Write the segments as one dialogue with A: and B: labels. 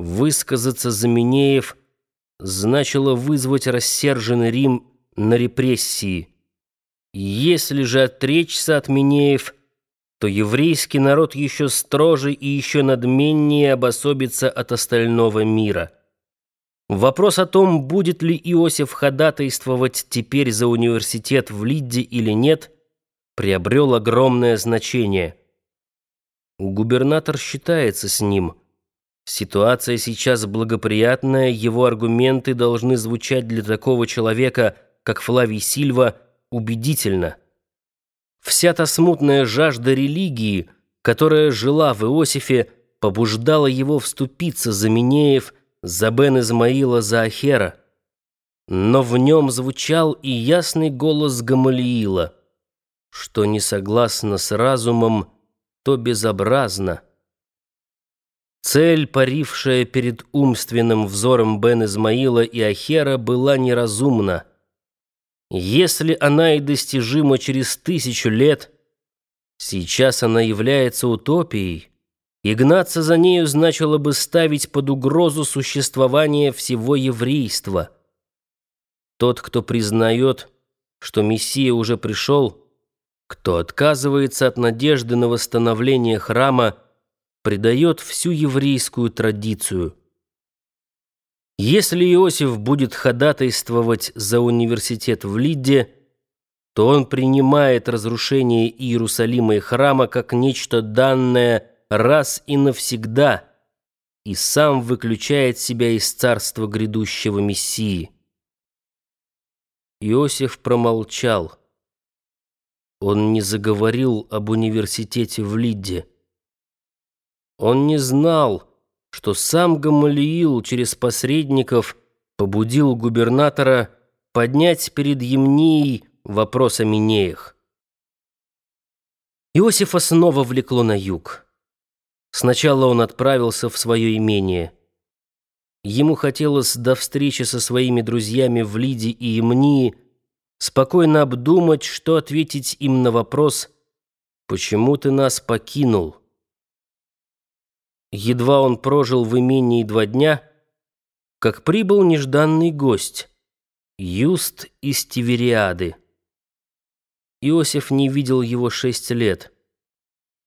A: Высказаться за Минеев значило вызвать рассерженный Рим на репрессии. Если же отречься от Минеев, то еврейский народ еще строже и еще надменнее обособится от остального мира. Вопрос о том, будет ли Иосиф ходатайствовать теперь за университет в Лидде или нет, приобрел огромное значение. Губернатор считается с ним – Ситуация сейчас благоприятная, его аргументы должны звучать для такого человека, как Флавий Сильва, убедительно. Вся та смутная жажда религии, которая жила в Иосифе, побуждала его вступиться за Минеев, за Бен Измаила, за Ахера. Но в нем звучал и ясный голос Гамалиила, что не согласно с разумом, то безобразно. Цель, парившая перед умственным взором Бен Измаила и Ахера, была неразумна. Если она и достижима через тысячу лет, сейчас она является утопией, и гнаться за нею значило бы ставить под угрозу существование всего еврейства. Тот, кто признает, что Мессия уже пришел, кто отказывается от надежды на восстановление храма, предает всю еврейскую традицию. Если Иосиф будет ходатайствовать за университет в Лидде, то он принимает разрушение Иерусалима и храма как нечто данное раз и навсегда и сам выключает себя из царства грядущего Мессии. Иосиф промолчал. Он не заговорил об университете в Лидде. Он не знал, что сам Гамалиил через посредников побудил губернатора поднять перед Емнией вопрос о Минеях. Иосифа снова влекло на юг. Сначала он отправился в свое имение. Ему хотелось до встречи со своими друзьями в Лиде и Емнии спокойно обдумать, что ответить им на вопрос «Почему ты нас покинул?» Едва он прожил в имении два дня, как прибыл нежданный гость — Юст из Тивериады. Иосиф не видел его шесть лет.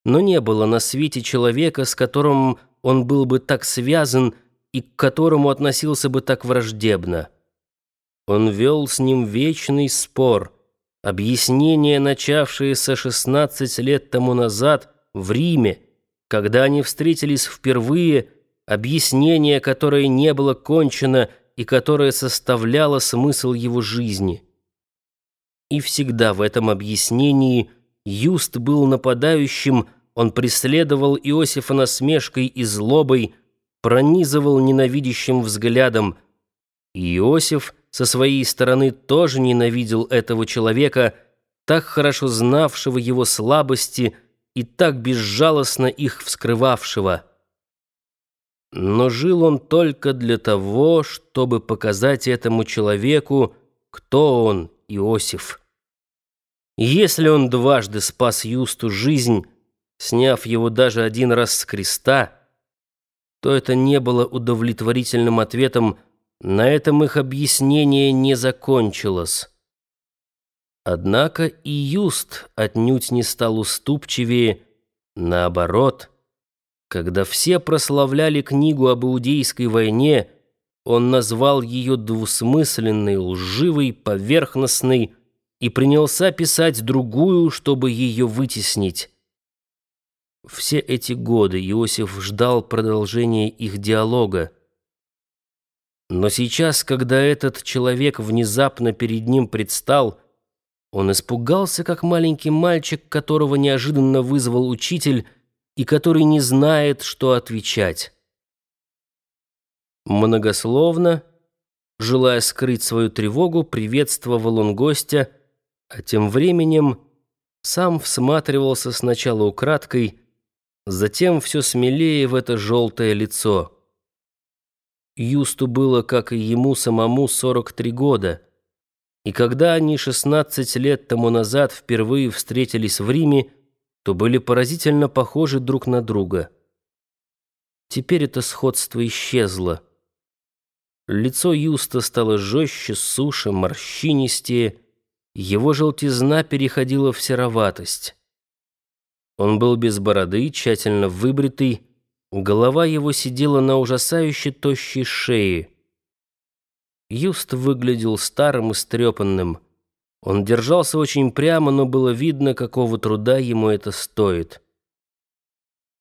A: Но не было на свете человека, с которым он был бы так связан и к которому относился бы так враждебно. Он вел с ним вечный спор, объяснение, начавшееся шестнадцать лет тому назад в Риме, когда они встретились впервые, объяснение, которое не было кончено и которое составляло смысл его жизни. И всегда в этом объяснении Юст был нападающим, он преследовал Иосифа насмешкой и злобой, пронизывал ненавидящим взглядом. И Иосиф со своей стороны тоже ненавидел этого человека, так хорошо знавшего его слабости, и так безжалостно их вскрывавшего. Но жил он только для того, чтобы показать этому человеку, кто он, Иосиф. Если он дважды спас Юсту жизнь, сняв его даже один раз с креста, то это не было удовлетворительным ответом, на этом их объяснение не закончилось. Однако и Юст отнюдь не стал уступчивее, наоборот. Когда все прославляли книгу об Иудейской войне, он назвал ее двусмысленной, лживой, поверхностной и принялся писать другую, чтобы ее вытеснить. Все эти годы Иосиф ждал продолжения их диалога. Но сейчас, когда этот человек внезапно перед ним предстал, он испугался, как маленький мальчик, которого неожиданно вызвал учитель и который не знает, что отвечать. Многословно, желая скрыть свою тревогу, приветствовал он гостя, а тем временем сам всматривался сначала украдкой, затем все смелее в это желтое лицо. Юсту было, как и ему самому, 43 года — и когда они 16 лет тому назад впервые встретились в Риме, то были поразительно похожи друг на друга. Теперь это сходство исчезло. Лицо Юста стало жестче, суше, морщинистее, его желтизна переходила в сероватость. Он был без бороды, тщательно выбритый, голова его сидела на ужасающе тощей шее. Юст выглядел старым и стрепанным. Он держался очень прямо, но было видно, какого труда ему это стоит.